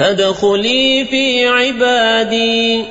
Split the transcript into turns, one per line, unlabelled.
فادخلي في عبادي.